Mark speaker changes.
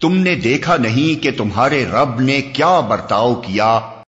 Speaker 1: تم نے دیکھا نہیں کہ تمہارے رب نے کیا برتاؤ کیا؟